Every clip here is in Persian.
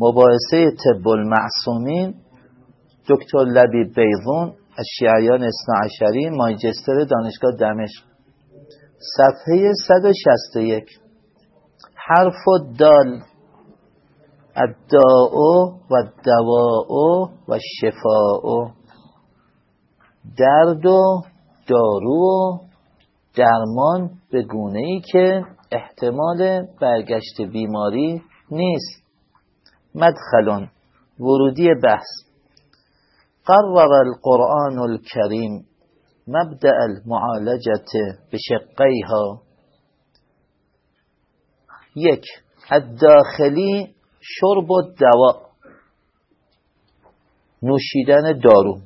مباحثه طب المعصومین دکتر لبی بیضون از شیعیان اصناعشری مایجستر دانشگاه دمشق. صفحه 161 حرف دال الداء و الدواء و شفاء. درد و دارو و درمان به گونه ای که احتمال برگشت بیماری نیست. مدخلون ورودی بحث. قرر القرآن الكریم مبدأ المعالجة بشقیها. یک الداخلی شرب و دوا نوشیدن دارو.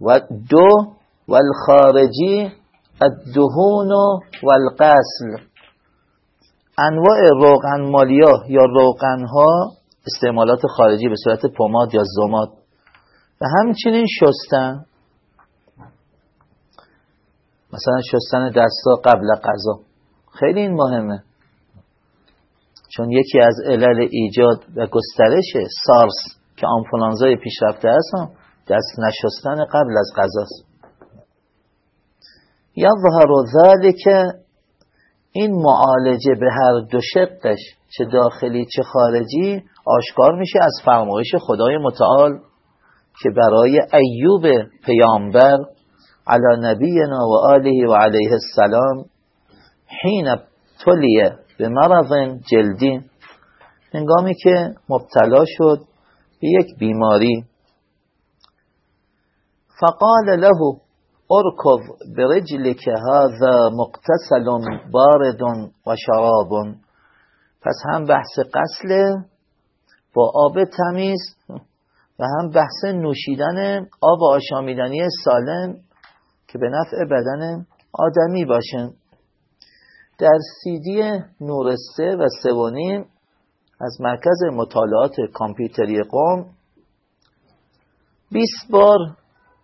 و دو و الخارجی الدهون و القسل انواع روغن مالیا یا روغن ها استعمالات خارجی به صورت پماد یا زماد. و همچنین شستن. مثلا شستن دستا قبل غذا. خیلی این مهمه. چون یکی از علل ایجاد و گسترش سارس که آنفولانزای پیشرفته هست دست نشستن قبل از غذاست ظهر ذلك این معالجه به هر دو شقش چه داخلی چه خارجی آشکار میشه از فرمایش خدای متعال که برای ایوب پیامبر علی نبینا و آله و علیه السلام حین تلیه به مرض جلدی هنگامی که مبتلا شد به یک بیماری. فقال له ارکض برجلك هذا مقتسل بارد و شراب. پس هم بحث قسل با آب تمیز و هم بحث نوشیدن آب آشامیدنی سالم که به نفع بدن آدمی باشه. در سیدی نور سه و سوانیم از مرکز مطالعات کامپیوتری قوم 20 بار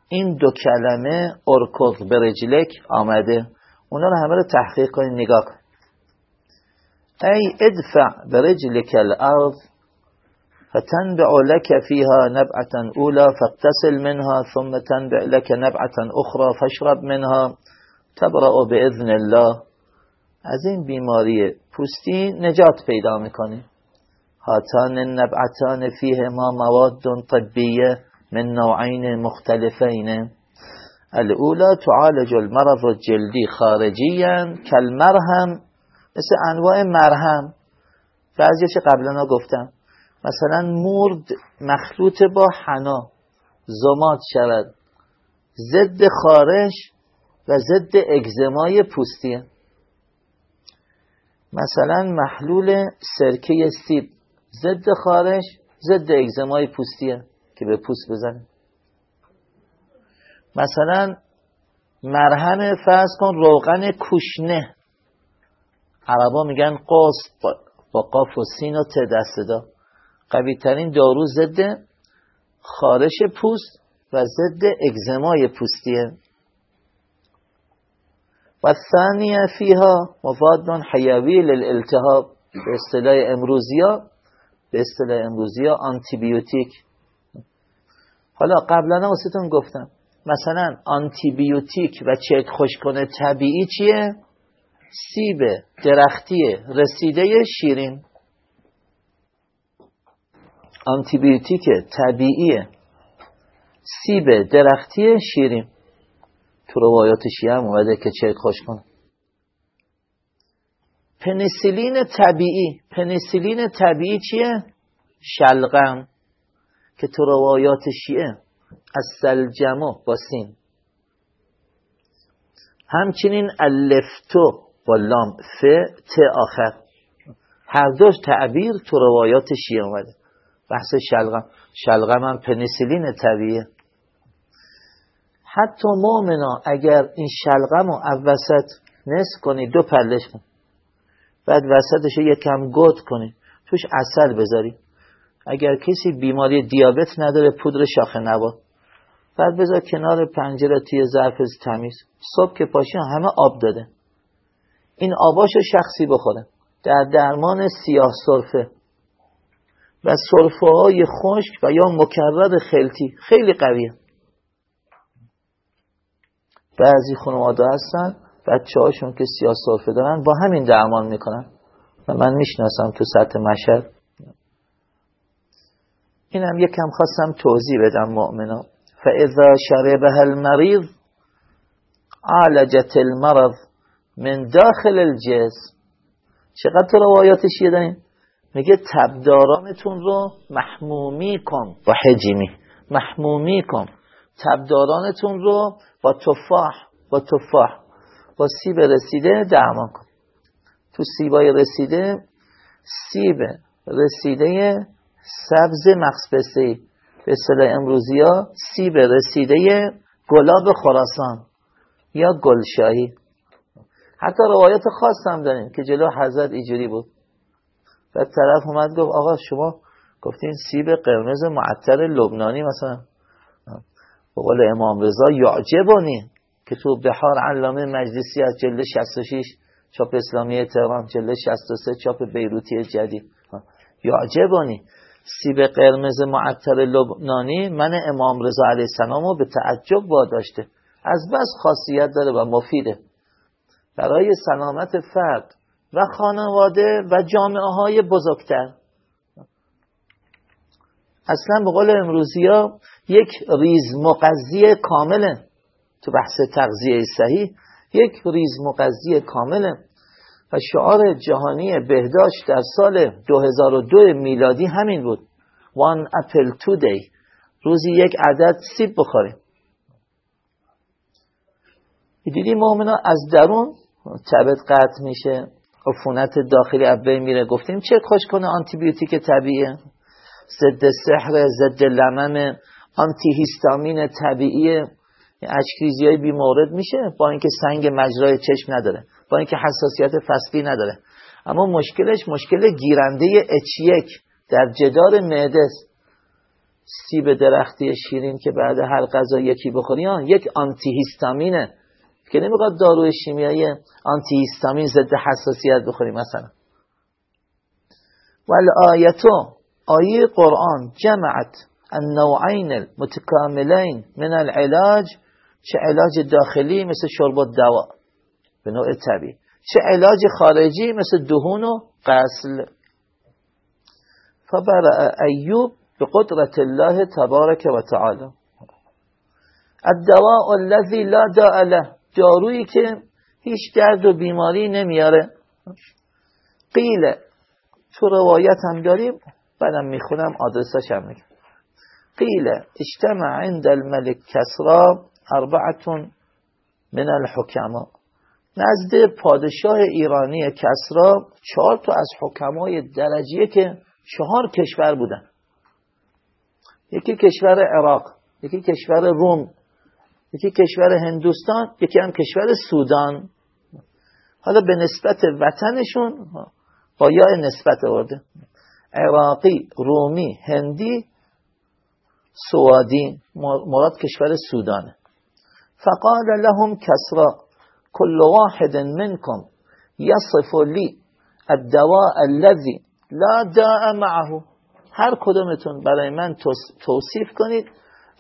این دو کلمه ارکض برجلک آمده. اونا رو همه رو تحقیق کنید نگاه کن ای ادفع برجلک الارض فتنبع لك فيها نبعة أولى فاغتسل منها ثم تنبع لك نبعة أخرى فاشرب منها تبرأ بإذن الله. از این بیماری پوستی نجات پیدا می‌کنی هاتان النبعتان فیه ما مواد طبیه من نوعین مختلفین. الاولا تعالج المرض الجلدی خارجیا کالمرهم مثل انواع مرهم. بعضیش قبلا گفتم. مثلا مرد مخلوط با حنا زماد شود. ضد خارش و ضد اگزمای پوستیه مثلا محلول سرکه سیب. ضد خارش ضد اگزمای پوستیه که به پوست بزنه. مثلا مرهم فرض کن روغن کوشنه. عربا میگن قصد با قاف و سین و ت دست قوی ترین دارو ضد خارش پوست و ضد اگزمای پوستیه. و ثانیه فیها مفاد حیوی للالتهاب به اصطلاح امروزیا به اصطلاح امروزیا آنتیبیوتیک. حالا قبلا واسهتون گفتم مثلا آنتیبیوتیک و چک خوشکنه طبیعی چیه؟ سیب درختی رسیده شیرین. آنتیبیوتیک طبیعی سیب درختی شیرین. تو روایات شیعه هم اومده که چرک خوش کن پنیسیلین طبیعی. پنیسیلین طبیعی چیه؟ شلغم. که تو روایات شیعه از سلجمو با سین. همچنین الفتو با لام ف ت آخر. هر دوش تعبیر تو روایات شیعه اومده. بحث شلغم. شلغم هم پنیسیلین طبیعه حتی مؤمنا اگر این شلغم رو وسط نصف کنی دو پلش کن. بعد وسطش یکم گود کنی. توش اصل بذاری. اگر کسی بیماری دیابت نداره پودر شاخ نبات بعد بذار کنار پنجره توی ظرف تمیز. صبح که پاشی همه آب داده. این آباشو شخصی بخوره. در درمان سیاه سرفه. و سرفه های خشک و یا مکرر خلطی. خیلی قویه. بعضی خانواده هستن بچه هاشون که سیاه سرفه دارن با همین درمان می‌کنن. و من می‌شناسم تو سطح مشهد. اینم یکم خواستم توضیح بدم مؤمنا فاذا شربها المریض عالجت المرض من داخل الجسم. چقدر روایاتش یه میگه تبدارانتون رو محمومی کن. با حجیمی. محمومی کن. تبدارانتون رو با تفاح با تفاح. با سیب رسیده درمان کن. تو سیبای رسیده سیب رسیده سبز مخصبسی به اصطلاح امروزی ها سیب رسیده گلاب خراسان یا گلشاهی. حتی روایت خاص هم داریم که جلو حضرت اینجوری بود. و طرف اومد گفت آقا شما گفتین سیب قرمز معطر لبنانی مثلا. به قول امام رضا یعجبانی که تو بحار علامه مجلسی از جلد 66 چاپ اسلامی تهران جلد 63 چاپ بیروتی جدید. یعجبانی سیب قرمز معطر لبنانی من امام رضا علیه السلام رو به تعجب واداشته. از بس خاصیت داره و مفیده. برای سلامت فرد و خانواده و جامعه های بزرگتر. اصلا به قول امروزی ها یک ریز مقضی کامله تو بحث تغذیه صحیح یک ریز مقضی کامله. و شعار جهانی بهداشت در سال 2002 میلادی همین بود. One apple today. روزی یک عدد سیب بخوریم دیدی مؤمنا از درون تبت قطع میشه. عفونت داخلی ابه میره. گفتیم چه خوش کنه آنتیبیوتیک طبیعیه؟ ضد سحر ضد لمم آنتی هیستامین طبیعی اشکریزی های بیمورد میشه با اینکه سنگ مجرای چشم نداره با اینکه حساسیت فصلی نداره. اما مشکلش مشکل گیرنده اچیک در جدار معده سیب درختی شیرین که بعد هر غذا یکی بخوری یک آنتی هیستامینه که نمی‌خواد داروی شیمیایی آنتی هیستامین ضد حساسیت بخوری مثلا. آیتو آیه قرآن جمعت النوعین المتکاملین من العلاج چه علاج داخلی مثل شرب دوا به نوع طبیعی. چه علاج خارجی مثل دهون و قسل فبرأ ایوب به قدرت الله تبارک و تعالی. الدواء الذي لا داء له. دارویی که هیچ درد و بیماری نمیاره. قیل. تو روایت هم داریم. بعدم می‌خونم آدرساش هم میگم. قیل. اجتمع عند الملك کسرا اربعتون من الحکما. نزد پادشاه ایرانی کسرا چهار تا از حکمای درجیه که چهار کشور بودن. یکی کشور عراق یکی کشور روم. یکی کشور هندوستان یکی هم کشور سودان. حالا به نسبت وطنشون با یا نسبت آورده. عراقی رومی هندی سوادی مراد کشور سودانه. فقال لهم کسرا كل واحد منكم يصف لي الدواء الذي لا داء معه. هر کدومتون برای من توصیف کنید.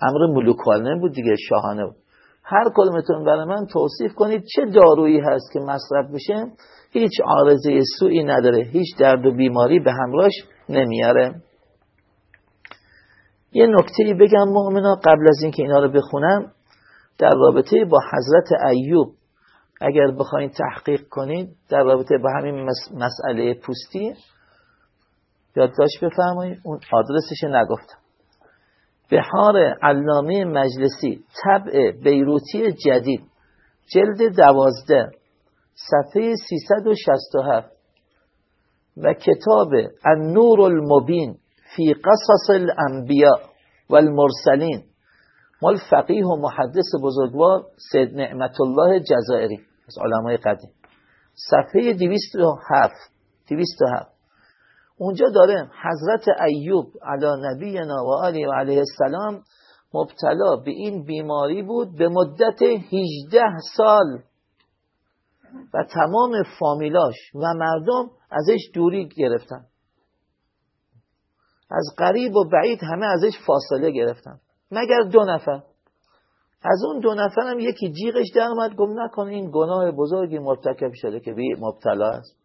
امر ملوکانه بود دیگه شاهانه بود. هر کدومتون برای من توصیف کنید چه دارویی هست که مصرف بشه هیچ عارضه سوی نداره هیچ درد و بیماری به همراهش نمیاره. یه نکته بگم مؤمنا قبل از اینکه اینا رو بخونم در رابطه با حضرت ایوب اگر بخواین تحقیق کنید در رابطه با همین مسئله پوستی یادداشت بفرمایید اون آدرسش نگفتم. بهار علامه مجلسی طبع بیروتی جدید جلد دوازده صفحه 367 و کتاب النور المبین فی قصص الانبیاء والمرسلین. مال فقیه و محدث بزرگوار سید نعمت الله جزائری از علمای قدیم. صفحه 207 207 اونجا داره حضرت ایوب علی نبینا و و علیه السلام مبتلا به این بیماری بود به مدت 18 سال و تمام فامیلاش و مردم ازش دوری گرفتن. از قریب و بعید همه ازش فاصله گرفتن. مگر دو نفر؟ از اون دو نفر هم یکی جیغش در اومد گم نکن این گناه بزرگی مرتکب شده که بی مبتلا است.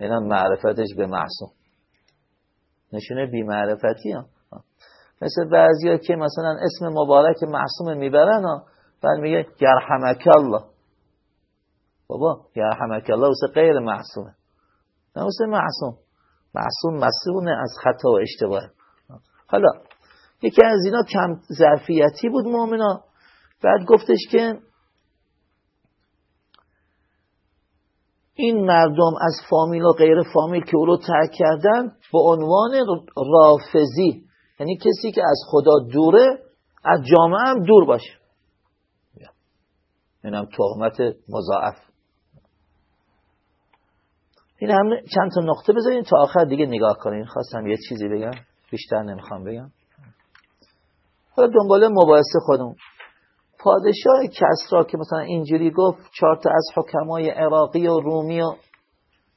اینا معرفتش به معصوم. نشونه بی معرفتی هم. مثل بعضی ها که مثلا اسم مبارک معصوم می‌برن ها بعد میگه یرحمک الله. بابا یرحمک الله واسه غیر معصومه. نه واسه معصوم. معصوم مسئونه از خطا و اشتباه. حالا یکی از اینا کم ظرفیتی بود مؤمنا بعد گفتش که این مردم از فامیل و غیر فامیل که او رو ترک کردن به عنوان رافزی یعنی کسی که از خدا دوره از جامعه هم دور باشه. این هم تهمت مضاعف. این هم چند تا نقطه بذارین تا آخر دیگه نگاه کنین. خواستم یه چیزی بگم بیشتر نمی‌خوام بگم. حالا دنبال مباحثه خودم پادشاه کسرا که مثلا اینجوری گفت چهار تا از حکمای عراقی و رومی و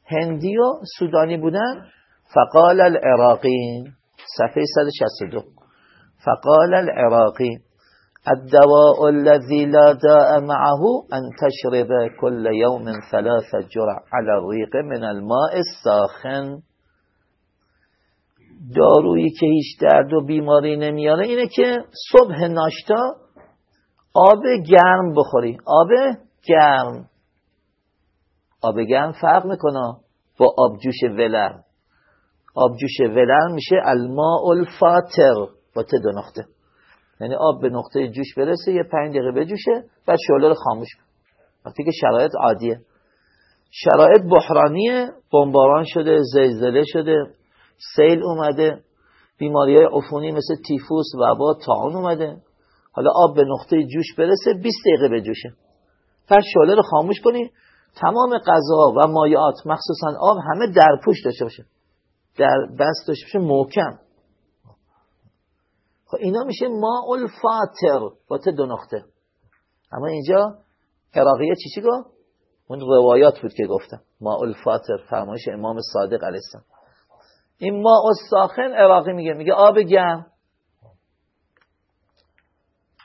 هندی و سودانی بودن فقال العراقی صفحه 162 فقال العراقی الدواء الذي لا داء معه أن تشرب كل يوم ثلاث جرع على الريق من الماء الساخن. دارویی که هیچ درد و بیماری نمیاره اینه که صبح ناشتا آب گرم بخوری. آب گرم. آب گرم فرق می‌کنه با آبجوش ولر. آبجوش ولر میشه الماء الفاتر. با ته دو نقطه. یعنی آب به نقطه جوش برسه یه پنج دقیقه بجوشه بعد شعله رو خاموش وقتی که شرایط عادیه. شرایط بحرانیه. بمباران شده زلزله شده سیل اومده. بیماری های عفونی مثل تیفوس وبا تاون اومده. حالا آب به نقطه جوش برسه 20 دقیقه بجوشه پس شعله رو خاموش کنی تمام غذا و مایعات مخصوصا آب همه در پوش داشته باشه. در بست داشته باشه محکم. خب اینا میشه ما الفاتر. با دو نقطه. اما اینجا عراقیه چی چی گفت؟ اون روایات بود که گفتم ما الفاتر فرمایش امام صادق علیه السلام. این ما الساخن عراقی میگه. میگه آب گرم.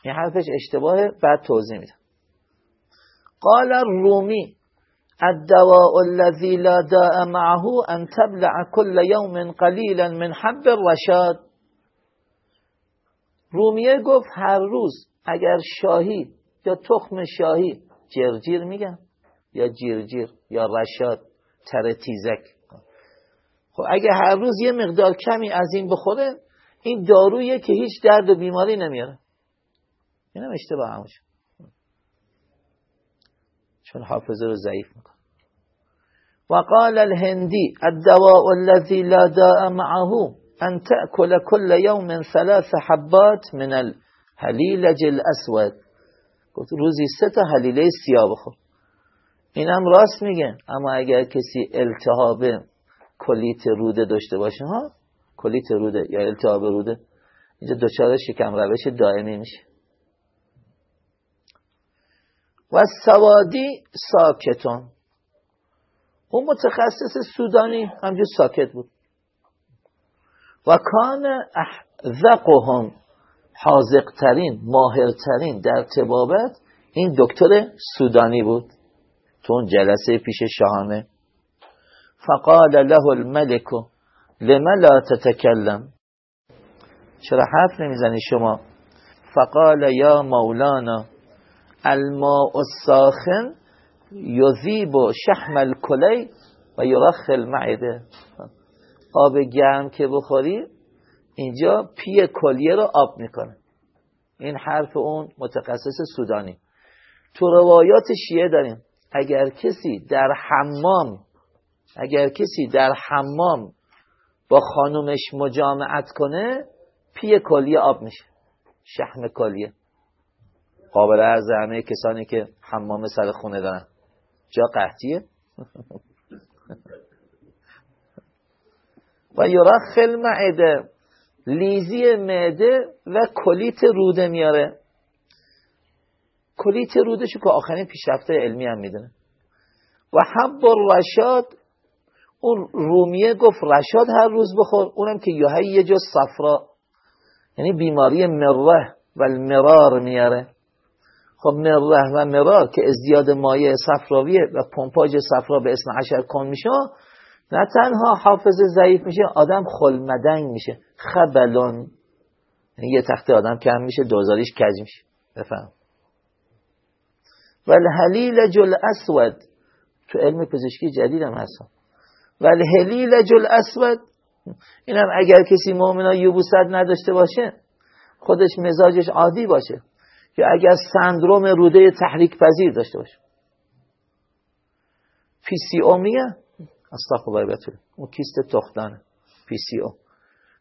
این حرفش اشتباه بعد توضیح میدم قال الرومی الدواء الذي لا داء معه ان تبلع كل يوم قليلا من حب الرشاد. رومیه گفت هر روز اگر شاهی یا تخم شاهی جرجیر میگن یا جیرجیر یا رشاد تر تیزک. خب اگه هر روز یه مقدار کمی از این بخوره این دارویه که هیچ درد و بیماری نمیاره. اینم اشتباه همش چون حافظه رو ضعیف می‌کنه. وقال الهندي الدواء الذي لا داء معه أن تأكل كل يوم ثلاث حبات من الهلیلج الاسود گفت روزی سه تا حلیله سیاه بخور. اینم راست میگن اما اگر کسی التهاب کلیت روده داشته باشه ها؟ کلیت روده یا التهاب روده اینجا دچار شکم روش دائمی میشه. و سوادی ساکتون. اون متخصص سودانی همجور ساکت بود. و کان احذقهم حاضقترین ماهرترین در تبابت این دکتر سودانی بود. تو اون جلسه پیش شاهانه. فقال له الملك لما لا تتكلم چرا حرف نمی‌زنی شما؟ فقال یا مولانا الماء الساخن یذیب شحم الکلی و یرخ المعده. آب گرم که بخوری اینجا پی کلیه رو آب می‌کنه. این حرف اون متخصص سودانی. تو روایات شیعه داریم. اگر کسی در حمام اگر کسی در حمام با خانومش مجامعت کنه پی کلیه آب میشه. شحم کلیه. قابل عرض همه کسانی که حمام سر خونه دارن. جا قحطیه؟ و یرخ المعده لیزی معده و کلیت روده میاره. کلیت رودشو که آخرین پیشرفته علمی هم می‌دونه. و حب رشاد اون رومیه گفت رشاد هر روز بخور اونم که یهی یه جز صفرا. یعنی بیماری مره و المرار میاره. خب مره و مرار که ازدیاد مایه صفراویه و پمپاژ صفرا به اسم عشر کن میشه نه تنها حافظ ضعیف میشه آدم خلمدنگ میشه. خبلون. یعنی یه تخته آدم کم میشه دوزاریش کج میشه. بفهم. و الحلیل جل اسود تو علم پزشکی جدید هم هست و الحلیل جل اسود اینم اگر کسی مؤمنا یوبوست نداشته باشه خودش مزاجش عادی باشه. که اگر سندروم روده تحریک پذیر داشته باشه. پی سی او میگه؟ بتونه اون کیست تختانه. پی سی او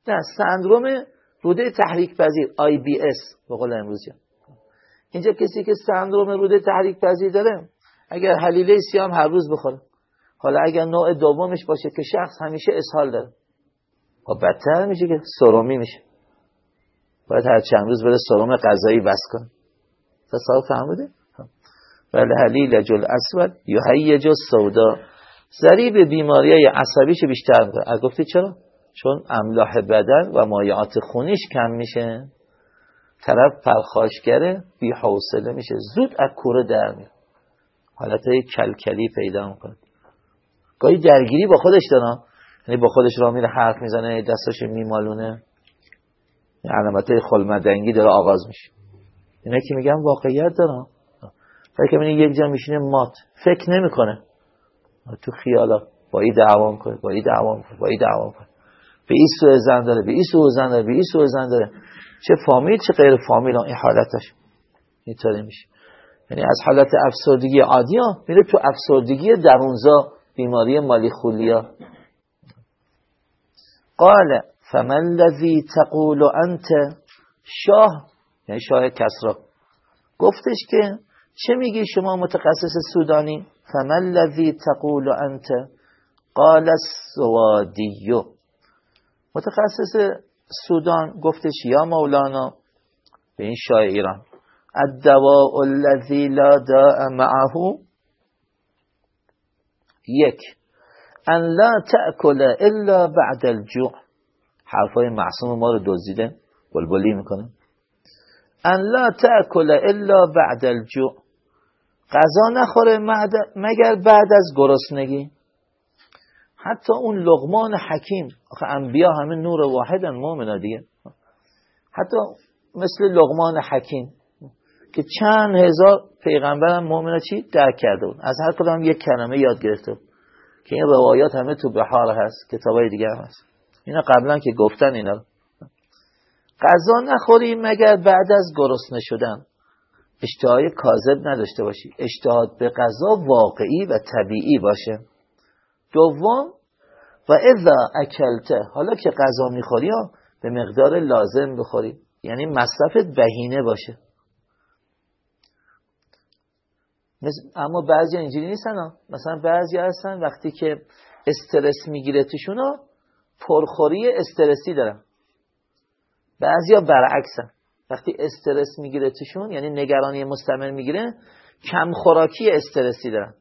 نه سندروم روده تحریک پذیر آی بی اس به قول امروزی. اینجا کسی که سندروم روده تحریک پذیر داره اگر حلیله سیام هر روز بخوره. حالا اگر نوع دومش باشه که شخص همیشه اسهال داره. خب بدتر میشه که سرومی میشه. باید هر چند روز بره سرم غذایی بس کن تصال فهمیده ولی حلیل جل اسود جز سودا ضریب بیماری عصبیش بیشتر می‌کنه. گفتی چرا؟ چون املاح بدن و مایعات خونیش کم میشه. طرف پرخاشگره بی حوصله میشه. زود از کوره در میره حالت های کلکلی پیدا می‌کنه. گاهی درگیری با خودش داره. یعنی با خودش را میره حرف می‌زنه دستاش میمالونه. علامت خلمدنگی داره آغاز میشه. اینا که میگم واقعیت داره فکر که یک جا میشینه مات. فکر نمی‌کنه. تو خیالا با این دعوام کنه با این دعوام کنه با این دعوام کنه به این سوء زن داره به این سوء زن داره به این سوء زن داره. چه فامیل چه غیر فامیل این حالتش اینطوری میشه. یعنی از حالت افسردگی عادی ها میره تو افسردگی درونزا بیماری مالی خولیا قال فمن الذي تقول انت شاه یعنی شاه کسرا گفتش که چه میگی شما متخصص سودانی؟ فمن الذي تقول انت؟ قال السوادیو متخصص سودان گفتش یا مولانا به این شاه ایران الدواء الذي لا داء معه. یک ان لا تأکل الا بعد الجوع. حرفای معصوم ما رو دزدیده بلبلی می‌کنه. ان لا تأکل الا بعد الجوع. غذا نخوره مگر بعد از گرسنگی. حتی اون لغمان حکیم آخه انبیا همه نور واحدن مؤمنا دیگه. حتی مثل لغمان حکیم که چند هزار پیغمبر مؤمنا چی؟ درک کرده بود. از هر کدام یک کلمه یاد گرفته که این روایات همه تو بحار هست کتابای دیگه هم هست. اینا قبلا که گفتن اینا غذا نخوریم مگر بعد از گرسنه شدن. اشتهای کاذب نداشته باشی. اشتهاد به غذا واقعی و طبیعی باشه. دوم و اذا اکلته حالا که غذا می‌خوری به مقدار لازم بخوری. یعنی مصرفت بهینه باشه. اما بعضی اینجوری نیستن ها. مثلا بعضی هستن وقتی که استرس می‌گیره توشون پرخوری استرسی دارن. بعضیا برعکسن. وقتی استرس می‌گیره توشون یعنی نگرانی مستمر می‌گیره کم خوراکی استرسی دارن.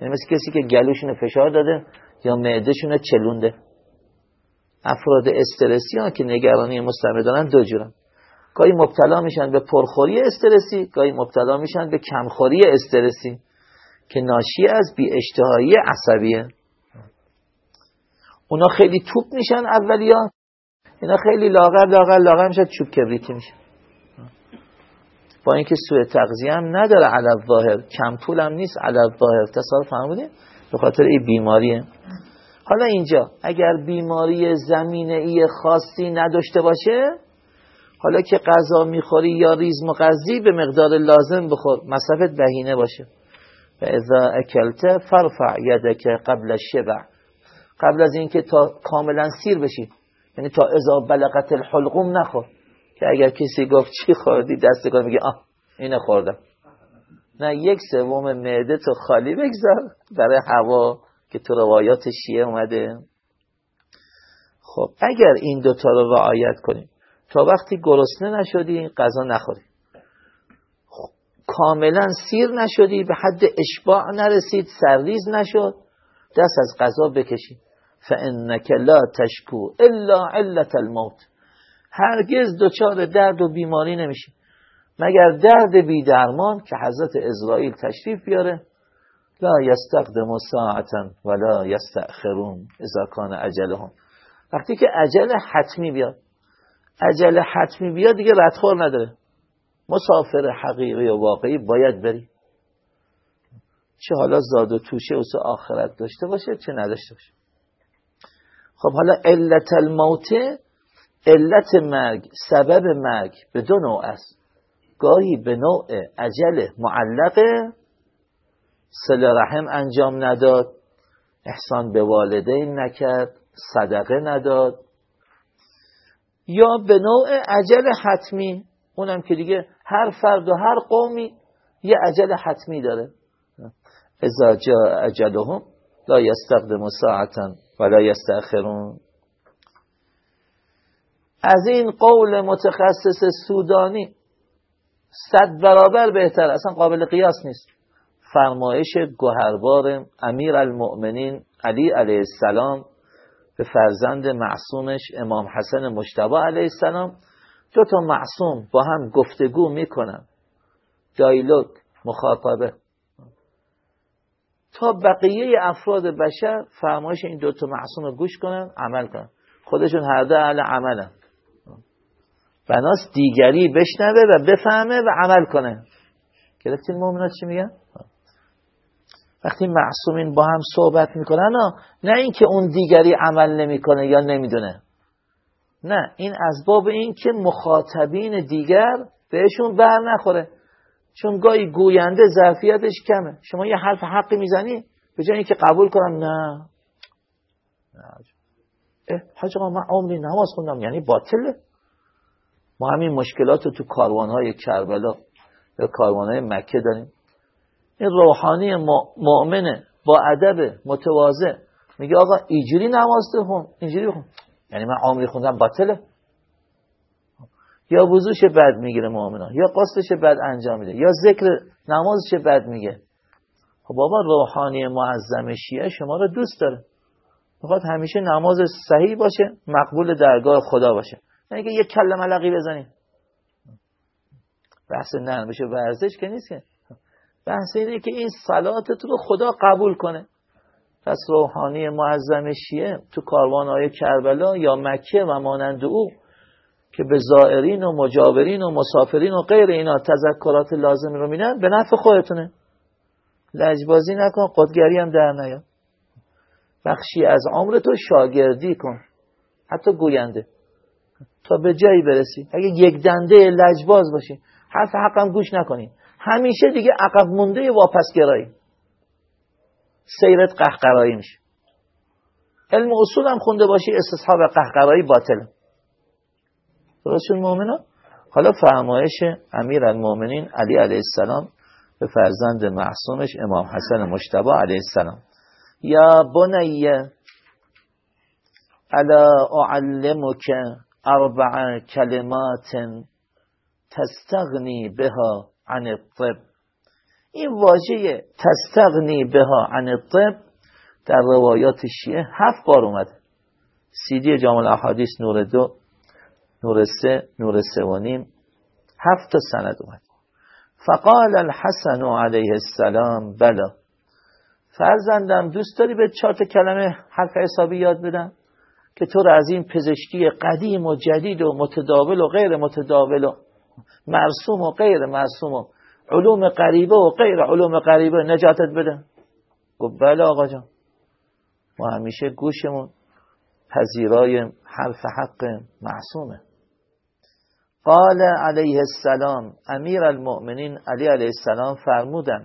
یعنی مثل کسی که گلوشون فشار داده یا معدهشون چلونده. افراد استرسی ها که نگرانی مستمر دارن دو جورن. گاهی مبتلا میشن به پرخوری استرسی گاهی مبتلا میشن به کمخوری استرسی که ناشی از بی اشتهایی عصبیه. اونا خیلی توپ میشن اولیا اینا خیلی لاغر لاغر لاغر میشن چوب کبریتی میشن با اینکه سوء تغذیه هم نداره علف ظاهر کم پول هم نیست علف ظاهر تصال فهمونید به خاطر این بیماریه. حالا اینجا اگر بیماری زمینه ای خاصی نداشته باشه حالا که غذا می‌خوری یا ریز مغذی به مقدار لازم بخور مصرفت بهینه باشه. و اذا اکلت فرفع یدک قبل الشبع. قبل از اینکه تا کاملا سیر بشی. یعنی تا ازا بلغت الحلقوم نخور. که اگر کسی گفت چی خوردی دست کن میگه آه اینه خوردم. نه یک سوم معده تو خالی بگذار. برای هوا که تو روایات شیعه اومده. خب اگر این دوتا رو رعایت کنیم. تا وقتی گرسنه نشدی غذا نخوری. خب، کاملا سیر نشدی به حد اشباع نرسید سرریز نشد دست از غذا بکشی. فانک لا تشکو الا علت الموت. هرگز دچار درد و بیماری نمیشی. مگر درد بی درمان که حضرت اسرائیل تشریف بیاره؟ لا یستقدم ساعتا ولا یستأخرون اذا کان اجلهم. وقتی که عجل حتمی بیاد عجل حتمی بیاد دیگه ردخور نداره. مسافر حقیقی و واقعی باید بری. چه حالا زاد و توشه و آخرت داشته باشه چه نداشته باشه. خب حالا علت الموت علت مرگ سبب مرگ به دو نوع است. گاهی به نوع عجل معلقه سل رحم انجام نداد احسان به والدین نکرد صدقه نداد یا به نوع عجل حتمی اونم که دیگه هر فرد و هر قومی یه عجل حتمی داره. ازا جا اجلهم لا یستقدم ساعتا. ولا یستأخرون. از این قول متخصص سودانی صد برابر بهتر اصلا قابل قیاس نیست. فرمایش گوهربار امیر المؤمنین علی علیه السلام به فرزند معصومش امام حسن مشتبه علیه السلام دو تا معصوم با هم گفتگو می‌کنن. دایلوگ مخاطبه. تا بقیه افراد بشر فرمایش این دو تا معصوم گوش کنن عمل کنن. خودشون هر دو اهل عملن. بناس دیگری بشنوه و بفهمه و عمل کنه. گرفتین مؤمنات چی میگن؟ وقتی معصومین با هم صحبت می‌کنن نه اینکه اون دیگری عمل نمی‌کنه یا نمی‌دونه. نه این از باب این که مخاطبین دیگر بهشون بر نخوره. چون گاهی گوینده ظرفیتش کمه. شما یه حرف حقی می‌زنی به جای اینکه قبول کنم نه. حاج. آقا من عمری نماز خوندم یعنی باطله ما همین مشکلات رو تو کاروانهای کربلا یا کاروانهای مکه داریم. این روحانی مؤمنه با ادب متواضع میگه آقا اینجوری نماز بخون اینجوری بخون. یعنی من عمری خوندم باطله. یا وضوش بد می‌گیره مؤمنا یا قصدش بد انجام میده یا ذکر نمازش بد میگه. خب بابا روحانی معظم شیعه شما رو دوست داره. می‌خواد همیشه نماز صحیح باشه مقبول درگاه خدا باشه. یعنی که یک کلم ملقی بزنید بحث نه بشه ورزش که نیست که. بحث اینه که این صلاتت رو خدا قبول کنه. پس روحانی معظم شیعه تو کاروان های کربلا یا مکه و مانند او که به زائرین و مجاورین و مسافرین و غیر اینا تذکرات لازم رو میدن به نفع خودتونه. لجبازی نکن قدگری هم در نیا بخشی از عمر تو شاگردی کن. حتی گوینده. تا به جایی برسی. اگه یک دنده لجباز باشی حرف حقم گوش نکنی. همیشه دیگه عقب مونده واپسگرایی. سیرت قهقرایی میشه. علم اصول هم خونده باشی استصحاب قهقرایی باطل. درست مؤمنان حالا فرمایش امیر المؤمنین علی علیه السلام به فرزند معصومش امام حسن مشتبه علیه السلام. یا بنیه الا اعلمک اربع کلمات تستغنی بها عن الطب. این واژه تستغنی بها عن الطب در روایات شیعه هفت بار اومده. سیدی جامل احادیث نور دو نور سه نور سه و نیم. هفت سند اومد. فقال الحسن علیه السلام بلا. فرزندم دوست داری به چهار کلمه حرف حسابی یاد بدم؟ که تو از این پزشکی قدیم و جدید و متداول و غیر متداول و مرسوم و غیر مرسوم و علوم قریبه و غیر علوم قریبه نجاتت بده گفت بله آقا جان. ما همیشه گوشمون پذیرای حرف حق معصومه قال علیه السلام امیر المؤمنین علی علیه السلام فرمودن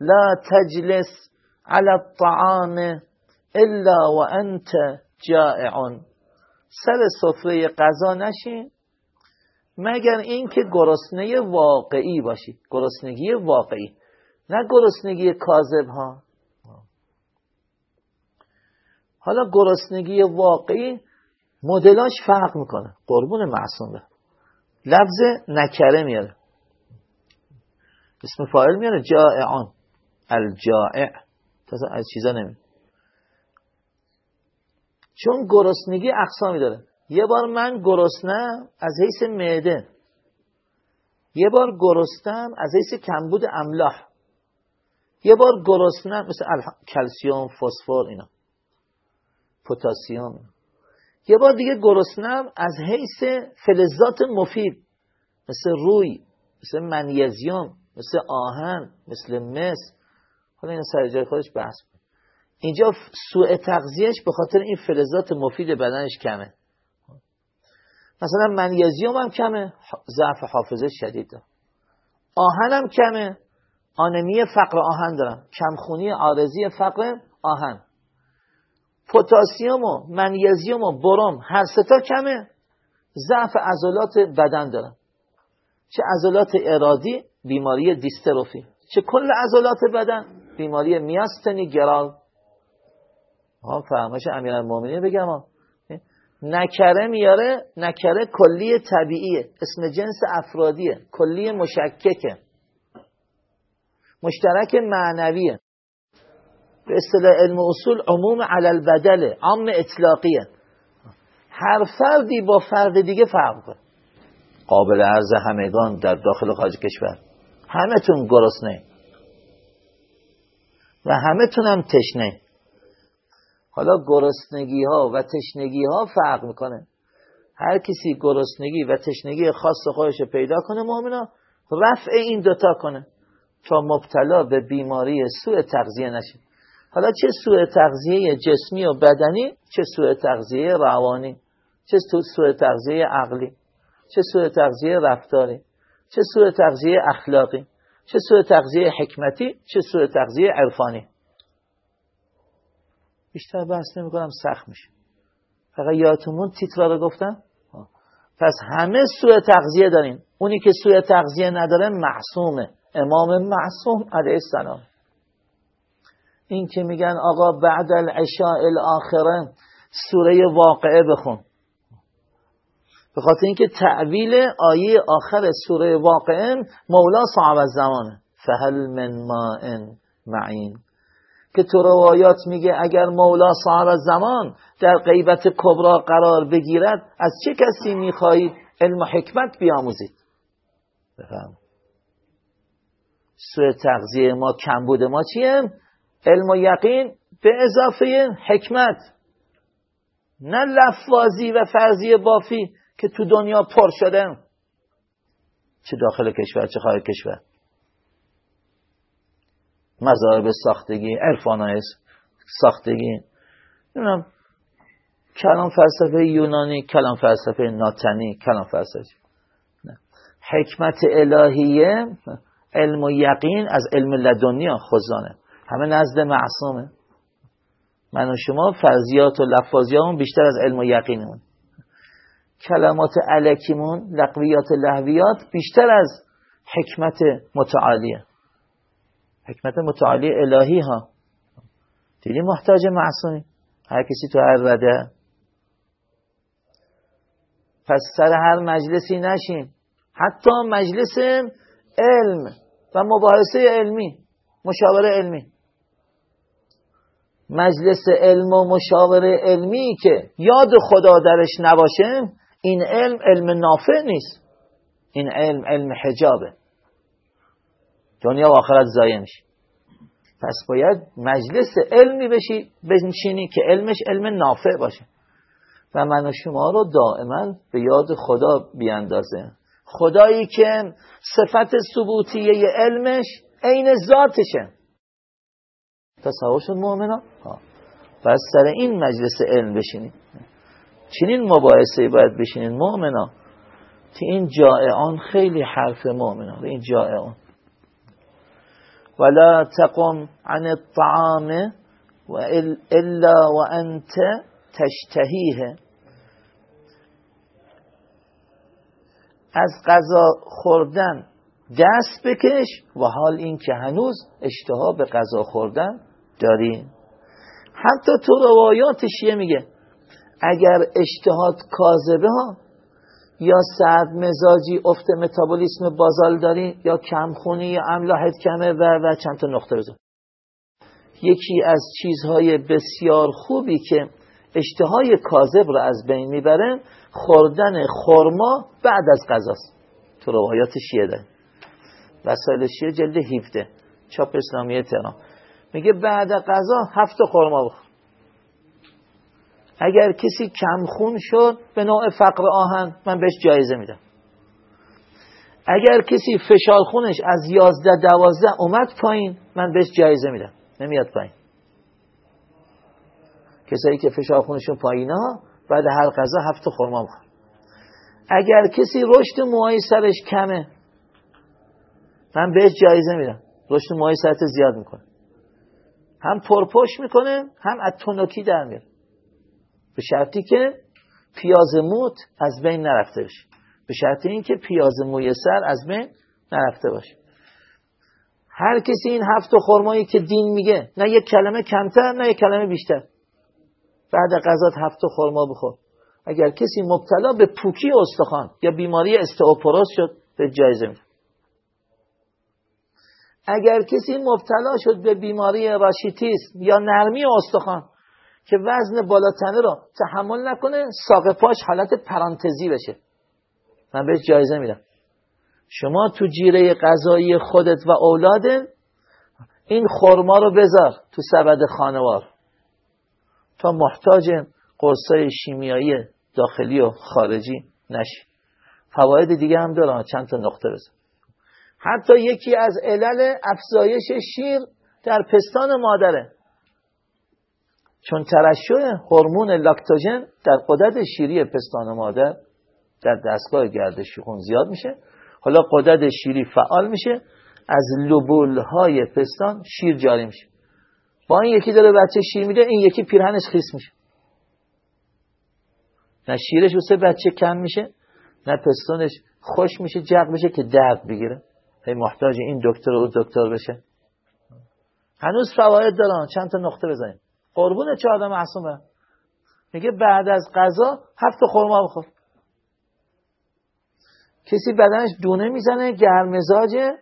لا تجلس على الطعام الا وانت جائع سر سفره غذا نشین مگر اینکه گرسنه واقعی باشی گرسنگی واقعی نه گرسنگی کاذب ها. حالا گرسنگی واقعی مدلاش فرق می‌کنه قربون معصوم لفظ نکره میاره. اسم فاعل میاره. جائعان الجائع. از چیزا نمی چون گرسنگی اقسامی داره. یه بار من گرسنم از حیث معده. یه بار گرستم از حیث کمبود املاح. یه بار گرسنم مثل کلسیوم فسفر اینا. پتاسیم یه بار دیگه گرسنم از حیث فلزات مفید مثل روی مثل منیزیوم مثل آهن مثل مس. حالا این سر جای خودش بحث اینجا سوء تغذیهش به خاطر این فلزات مفید بدنش کمه. مثلا منیزیوم هم کمه ضعف حافظه شدید. آهن هم کمه. آنمی فقر آهن دارم. کمخونی آرزی فقر آهن. پتاسیم و منیزیم و بروم هر ستا کمه. ضعف عضلات بدن دارم چه عضلات ارادی بیماری دیستروفی. چه کل عضلات بدن بیماری میاستنی گرال. ها فهمش امیرالمومنین بگم ها نکره میاره نکره کلی طبیعیه. اسم جنس افرادیه. کلی مشککه. مشترک معنویه. به اصطلاح علم اصول عموم علل بدله عام اطلاقیه هر فردی با فرد دیگه فرق کنه. قابل عرض همگان در داخل خارج کشور. همه تون گرسنه. و همه تون هم تشنه. حالا گرسنگی ها و تشنگی ها فرق می‌کنه. هر کسی گرسنگی و تشنگی خاص خودش پیدا کنه مؤمنا رفع این دوتا کنه تا مبتلا به بیماری سوء تغذیه نشه. حالا چه سوء تغذیه جسمی و بدنی چه سوء تغذیه روانی چه سوء تغذیه عقلی چه سوء تغذیه رفتاری چه سوء تغذیه اخلاقی چه سوء تغذیه حکمتی چه سوء تغذیه عرفانی. بیشتر بحث نمی کنم سخت میشه. فقط یادتون تیترا رو گفتم؟ پس همه سوء تغذیه داریم. اونی که سوء تغذیه نداره معصومه. امام معصوم علیه السلام. این که میگن آقا بعد العشاء الاخره سوره واقعه بخون. به خاطر اینکه تعویل آیه آخر سوره واقعه مولا از زمانه فهل من ماء معین. که تو روایات میگه اگر مولا صاحب زمان در غیبت کبرا قرار بگیرد از چه کسی می‌خواهید علم و حکمت بیاموزید؟ بفهم سوء تغذیه ما کم بوده ما چیه؟ علم و یقین به اضافه حکمت. نه لفظی و فرضی بافی که تو دنیا پر شده. چه داخل کشور چه خارج کشور. مذاهب ساختگی عرفان ساختگی. نمی‌دونم. کلام فلسفه یونانی کلام فلسفه ناتنی کلام فلسفه. حکمت الهیه علم و یقین از علم لدنی خزانه همه نزد معصومه. من و شما فرضیات و لفاظیامون بیشتر از علم و یقینمون. کلمات علکیمون لقویات لحویات بیشتر از حکمت متعالیه. حکمت متعالی الهی ها. دیدی محتاج معصومی؟ هر کسی تو هر رده پس سر هر مجلسی نشین. حتی مجلس علم و مباحثه علمی مشاوره علمی. مجلس علم و مشاوره علمی که یاد خدا درش نباشه این علم علم نافع نیست. این علم علم حجابه. دنیا و آخرت ضایع میشه. پس باید مجلس علمی بشی بنشینی که علمش علم نافع باشه. و من و شما رو دائما به یاد خدا بیاندازه. خدایی که صفت ثبوتیه علمش عین ذاتشه. تصور شد مؤمنا پس سر این مجلس علم بشینید. چنین مباحثه باید بشینید مؤمنا که این جائعان خیلی حرف مؤمنا این جائعان. ولا تقم عن الطعام الا وانت تشتهیه از غذا خوردن دست بکش و حال این که هنوز اشتها به غذا خوردن داری؟ حتی تو روایات شیعه میگه اگر اشتهات کاذبه ها یا سرد مزاجی افت متابولیسم بازال داری یا کمخونی یا املاحت کمه و و چند تا نقطه بزن. یکی از چیزهای بسیار خوبی که اشتهای کاذب رو از بین می‌بره خوردن خرما بعد از غذاست. تو روایات شیعه ده وسایل شیعه جلد 17 چاپ اسلامی تهران. میگه بعد غذا هفت خرما بخور. اگر کسی کمخون شد به نوع فقر آهن من بهش جایزه میدم. اگر کسی فشار خونش از یازده دوازده اومد پایین من بهش جایزه میدم. نمیاد پایین. کسایی که فشار خونشون پایین ها بعد هر غذا هفت خورما بخور. اگر کسی رشد موهای سرش کمه من بهش جایزه میدم. رشد موهای سرت زیاد می‌کنه. هم پرپش می‌کنه هم از تنکی در میره به شرطی که پیاز موت از بین نرفته باشه به شرطی اینکه پیاز موی سر از بین نرفته باشه. هر کسی این هفت خرمایی که دین میگه نه یک کلمه کمتر نه یک کلمه بیشتر. بعد غذات هفت خرما بخور. اگر کسی مبتلا به پوکی استخوان یا بیماری استئوپوروز شد به جایزه میده اگر کسی مبتلا شد به بیماری راشیتیسم یا نرمی استخوان که وزن بالاتنه رو تحمل نکنه ساق پاش حالت پرانتزی بشه. من بهش جایزه میدم. شما تو جیره غذایی خودت و اولادت این خرما رو بذار تو سبد خانوار. تا محتاج قرصای شیمیایی داخلی و خارجی نشی. فواید دیگه هم دارن چند تا نقطه بذار حتی یکی از علل افزایش شیر در پستان مادره. چون ترشح هورمون لاکتوژن در قدرت شیری پستان مادر در دستگاه گردش خون زیاد میشه حالا قدرت شیری فعال میشه از لبول های پستان شیر جاری میشه. با این یکی داره بچه شیر میده این یکی پیرهنش خیس میشه. نه شیرش واسه بچه کم میشه نه پستانش خوش میشه جق میشه که درد بگیره. هی محتاج این دکتر و دکتر بشه. هنوز فواید دارن. چند تا نقطه بزنیم. قربون چه آدم معصومه؟ میگه بعد از غذا هفت خورما بخور. کسی بدنش دونه می‌زنه گرمزاجه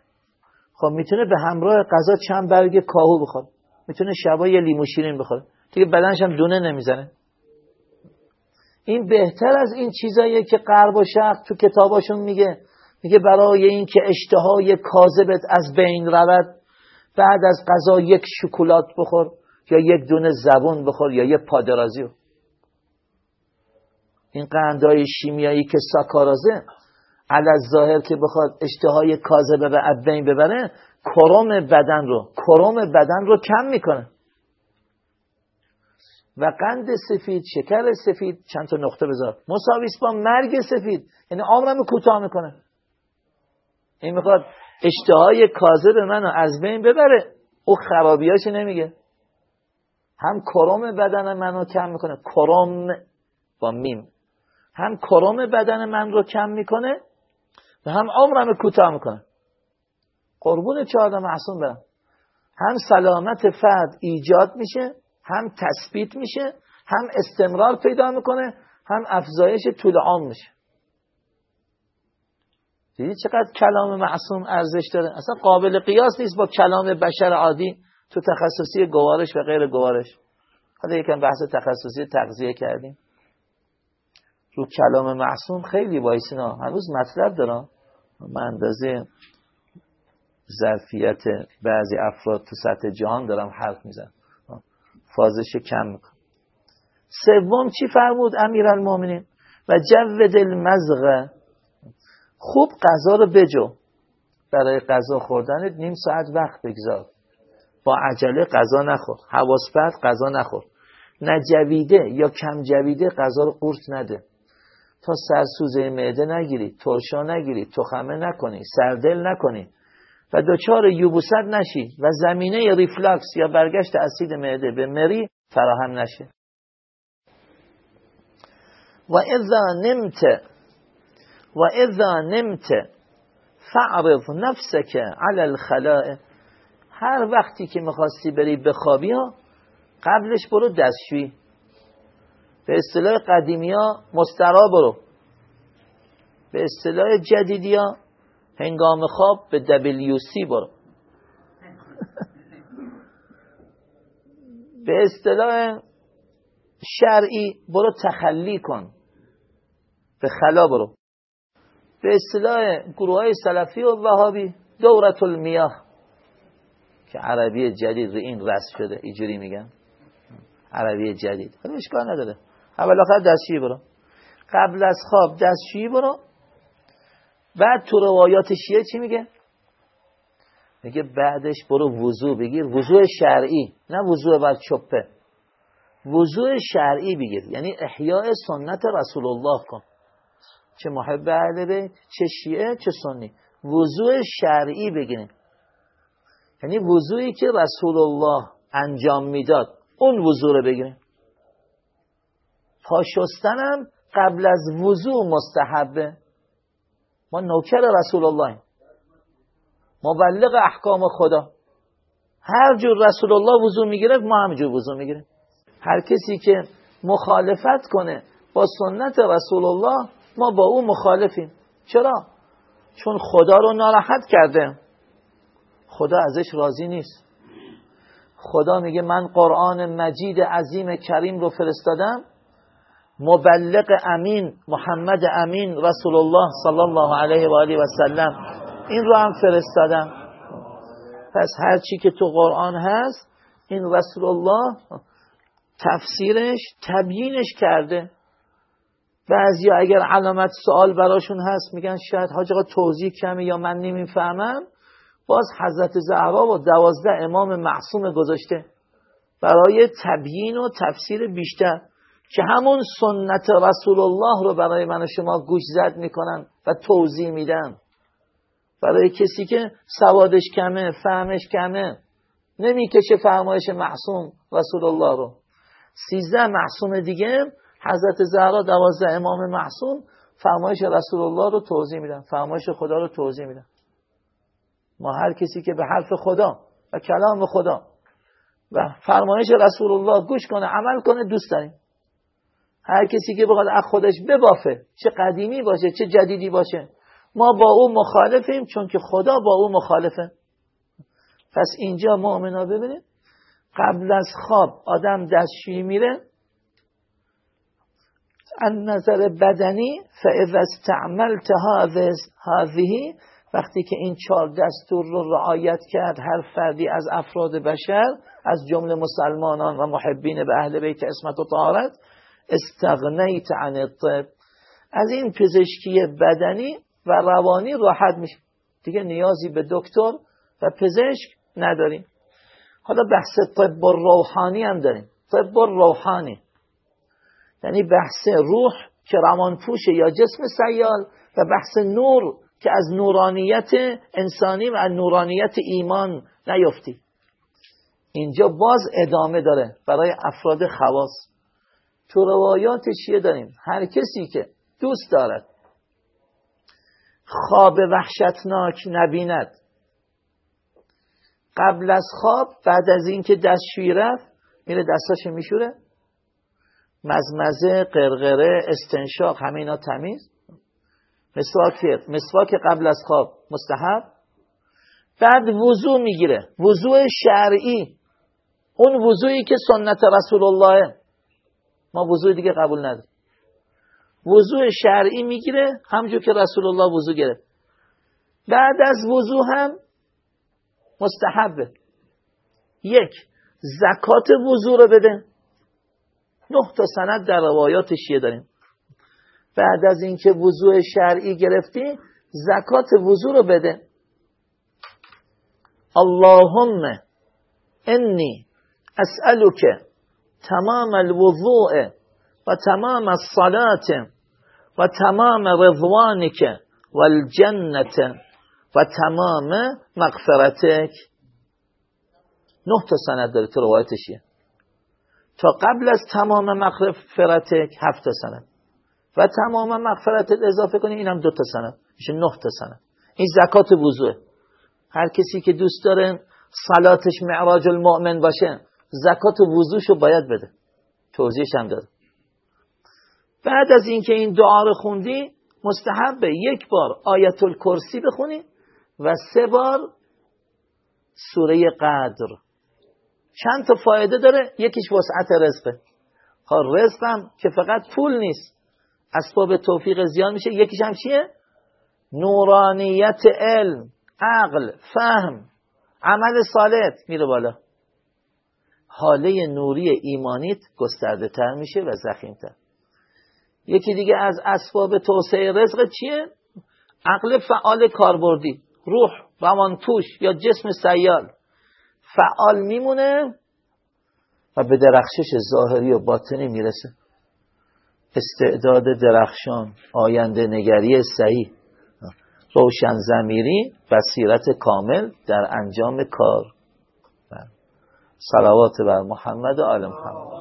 خب می‌تونه به همراه غذا چند برگ کاهو بخور می‌تونه شبا یه لیمو شیرین بخوره. دیگه بدنش هم دونه نمی‌زنه. این بهتر از این چیزاییه که قرب و شرق تو کتاباشون میگه میگه برای اینکه اشتهای کاذبت از بین رود بعد از غذا یک شکلات بخور یا یک دونه زبون بخور یا یه پادرازیو این قندهای شیمیایی که ساکارازه علا ظاهر که بخواد اشتهای کاذبه به بین ببره کروم بدن رو کروم بدن رو کم می‌کنه. و قند سفید شکر سفید چند تا نقطه بذار. مساویس با مرگ سفید یعنی عمرم کوتاه می‌کنه. این می‌خواد اشتهای کاذب منو از بین ببره. او خرابیاشو نمیگه. هم کروم بدن منو کم می‌کنه. کروم با میم. هم کروم بدن من رو کم می‌کنه و هم عمرم کوتاه می‌کنه. قربون چه آدم معصوم برم. هم سلامت فرد ایجاد میشه هم تثبیت میشه هم استمرار پیدا می‌کنه هم افزایش طول عام میشه. دیدی چقدر کلام معصوم ارزش داره؟ اصلا قابل قیاس نیست با کلام بشر عادی تو تخصصی گوارش و غیر گوارش. حالا یکم بحث تخصصی تغذیه کردیم. رو کلام معصوم خیلی وایسینا هنوز مطلب دارم. من اندازه ظرفیت بعضی افراد تو سطح جهان دارم حرف میزن فازش کم میکن سوم چی فرمود امیر المومنین و جود المزغه خوب غذا رو بجو. برای غذا خوردنت نیم ساعت وقت بگذار. با عجله غذا نخور. حواس پرت غذا نخور. نه جویده یا کم جویده غذا رو قورت نده. تا سر سوزه معده نگیری ترش نگیری تخمه نکنی سردل نکنی. و دچار یبوست نشی و زمینه ریفلاکس یا برگشت اسید معده به مری فراهم نشه. و اذا نمت و اذا نمت فعرض نفسك على الخلاء هر وقتی که می‌خواستی بری بخوابی ها قبلش برو دستشویی. به اصطلاح قدیمی ها مسترا برو. به اصطلاح جدیدی ها هنگام خواب به WC برو. به اصطلاح شرعی برو تخلی کن. به خلا برو. به اصطلاح گروه های سلفی و وهابی. دورت المیاه. که عربی جدید رو این رسم شده. اینجوری میگن. عربی جدید. حالا اشکال نداره. اول آخر دستشویی برو. قبل از خواب دستشویی برو. بعد تو روایات شیعه چی میگه؟ میگه بعدش برو وضو بگیر. وضوع شرعی. نه وضوع بر چپه. وضوع شرعی بگیر. یعنی احیاء سنت رسول الله کن. چه محب اهل چه شیعه چه سنی. وضوع شرعی بگیریم. یعنی وضوعی که رسول الله انجام می‌داد اون وضوع رو بگیریم. پاشستنم قبل از وضوع مستحبه. ما نوکر رسول الله مبلغ احکام خدا. هر جور رسول الله وضوع می‌گیره ما همجور وضوع می‌گیریم هر کسی که مخالفت کنه با سنت رسول الله ما با او مخالفیم. چرا؟ چون خدا رو ناراحت کرده خدا ازش راضی نیست. خدا میگه من قرآن مجید عظیم کریم رو فرستادم. مبلغ امین محمد امین رسول الله صلی الله علیه و آله و سلم این رو هم فرستادم. پس هر چی که تو قرآن هست این رسول الله تفسیرش تبیینش کرده. بعضی اگر علامت سوال براشون هست میگن شاید حاج آقا توضیح کمی یا من نمی‌فهمم. باز حضرت زهرا و دوازده امام معصوم گذاشته برای تبیین و تفسیر بیشتر که همون سنت رسول الله رو برای من و شما گوش زد می‌کنن و توضیح میدن. برای کسی که سوادش کمه فهمش کمه نمی‌کشه فرمایش معصوم رسول الله رو. سیزده معصوم دیگه حضرت زهرا دوازده امام معصوم فرمایش رسول الله رو توضیح میدن. فرمایش خدا رو توضیح میدن. ما هر کسی که به حرف خدا و کلام خدا و فرمایش رسول الله گوش کنه عمل کنه دوست داریم. هر کسی که بخواد از خودش ببافه چه قدیمی باشه چه جدیدی باشه ما با او مخالفیم چون که خدا با او مخالفه. پس اینجا مؤمنا ببینید قبل از خواب آدم دستشویی میره نظر بدنی فاذا استعملت هذه وقتی که این چهار دستور رو رعایت کرد هر فردی از افراد بشر از جمله مسلمانان و محبین به اهل بیت اسمت و طهارت استغنیت عن الطب. از این پزشکی بدنی و روانی راحت میشه. دیگه نیازی به دکتر و پزشک نداریم. حالا بحث طب روحانی هم داریم. طب روحانی. یعنی بحث روح که روان پوشه یا جسم سیال و بحث نور که از نورانیت انسانی و از نورانیت ایمان نیفتی. اینجا باز ادامه داره برای افراد خواص. تو روایات شیعه داریم؟ هر کسی که دوست دارد خواب وحشتناک نبیند قبل از خواب بعد از اینکه دستشویی رفت میره دستاشو میشوره. مزمزه قرقره استنشاق همه اینا تمیز. مسواک مسواک قبل از خواب مستحب. بعد وضوع می‌گیره. وضوع شرعی. اون وضوعی که سنت رسول الله. ما وضوع دیگه قبول نداریم. وضوع شرعی می‌گیره همجور که رسول الله وضوع گرفت. بعد از وضوع هم مستحبه. یک زکات وضوع رو بده. نه تا سند در روایات شیعه داریم. بعد از اینکه وضوع شرعی گرفتی زکات وضوع رو بده. اللهم انی اسألك تمام الوضوء و تمام الصلاة و تمام رضوانك والجنة و تمام مغفرتك نه تا سند داره تو روایتشیه تا قبل از تمام مغفرتک هفت سند. و تماما مغفرت اضافه کنی اینم دو تا سنه میشه نه تا سنه این زکات وضوعه. هر کسی که دوست داره صلاتش معراج المؤمن باشه زکات وضوشو باید بده. توضیحش هم داد بعد از اینکه این دعا رو خوندی مستحبه. یک بار آیت الکرسی بخونی و سه بار سوره قدر. چند تا فایده داره؟ یکیش وسعت رزقه. خب رزقم که فقط پول نیست. اسباب توفیق زیاد میشه. یکیش هم چیه؟ نورانیت علم عقل فهم عمل صالح. میره بالا. حاله نوری ایمانیت گسترده تر میشه و زخیم تر یکی دیگه از اسباب توسعه رزق چیه؟ عقل فعال کاربردی روح روان توش یا جسم سیال. فعال میمونه و به درخشش ظاهری و باطنی می‌رسه. استعداد درخشان آینده نگری صحیح روشن زمیری بصیرت کامل در انجام کار. صلوات بر محمد و آل محمد.